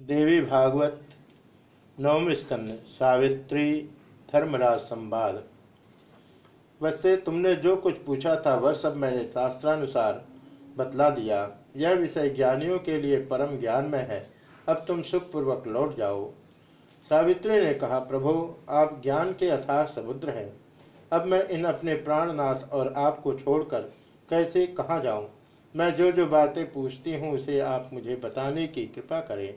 देवी भागवत, नवम स्कंद, सावित्री, धर्मराज संवाद। वैसे तुमने जो कुछ पूछा था वह सब मैंने शास्त्रानुसार बतला दिया। यह विषय ज्ञानियों के लिए परम ज्ञान में है। अब तुम सुखपूर्वक लौट जाओ। सावित्री ने कहा, प्रभु, आप ज्ञान के अथाह समुद्र हैं। अब मैं इन अपने प्राणनाथ और आपको छोड़कर कैसे, कहाँ जाऊँ? मैं जो जो बातें पूछती हूँ उसे आप मुझे बताने की कृपा करें।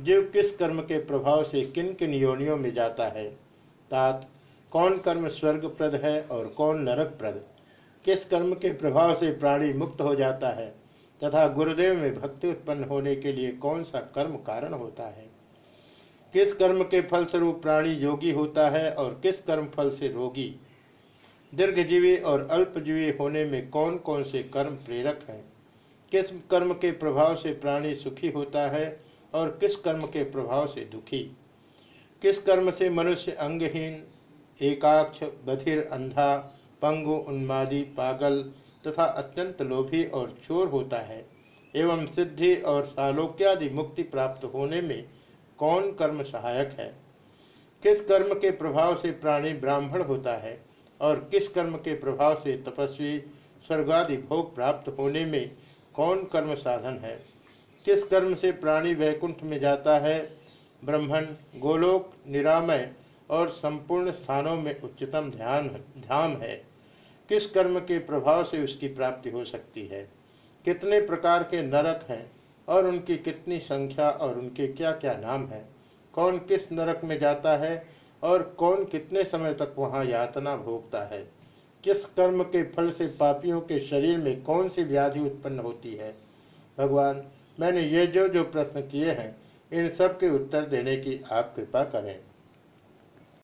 जीव किस कर्म के प्रभाव से किन किन योनियों में जाता है? तात, कौन कर्म स्वर्ग प्रद है और कौन नरक प्रद किस कर्म के प्रभाव से प्राणी मुक्त हो जाता है? तथा गुरुदेव में भक्ति उत्पन्न होने के लिए कौन सा कर्म कारण होता है? किस कर्म के फलस्वरूप प्राणी योगी होता है और किस कर्म फल से रोगी? दीर्घजीवी और अल्पजीवी होने में कौन कौन से कर्म प्रेरक हैं? किस कर्म के प्रभाव से प्राणी सुखी होता है और किस कर्म के प्रभाव से दुखी? किस कर्म से मनुष्य अंगहीन, एकाक्ष, बधिर, अंधा, पंगु, उन्मादी, पागल तथा अत्यंत लोभी और चोर होता है? एवं सिद्धि और सालोक्यादि मुक्ति प्राप्त होने में कौन कर्म सहायक है? किस कर्म के प्रभाव से प्राणी ब्राह्मण होता है? और किस कर्म के प्रभाव से तपस्वी, स्वर्गादि भोग प्राप्त होने में कौन कर्म साधन है? किस कर्म से प्राणी वैकुंठ में जाता है? ब्रह्मण, गोलोक, निरामय और संपूर्ण स्थानों में उच्चतम ध्यान धाम है। किस कर्म के प्रभाव से उसकी प्राप्ति हो सकती है? कितने प्रकार के नरक हैं और उनकी कितनी संख्या और उनके क्या क्या नाम है? कौन किस नरक में जाता है और कौन कितने समय तक वहाँ यातना भोगता है? किस कर्म के फल से पापियों के शरीर में कौन सी व्याधि उत्पन्न होती है? भगवान मैंने ये जो जो प्रश्न किए हैं, इन सब के उत्तर देने की आप कृपा करें।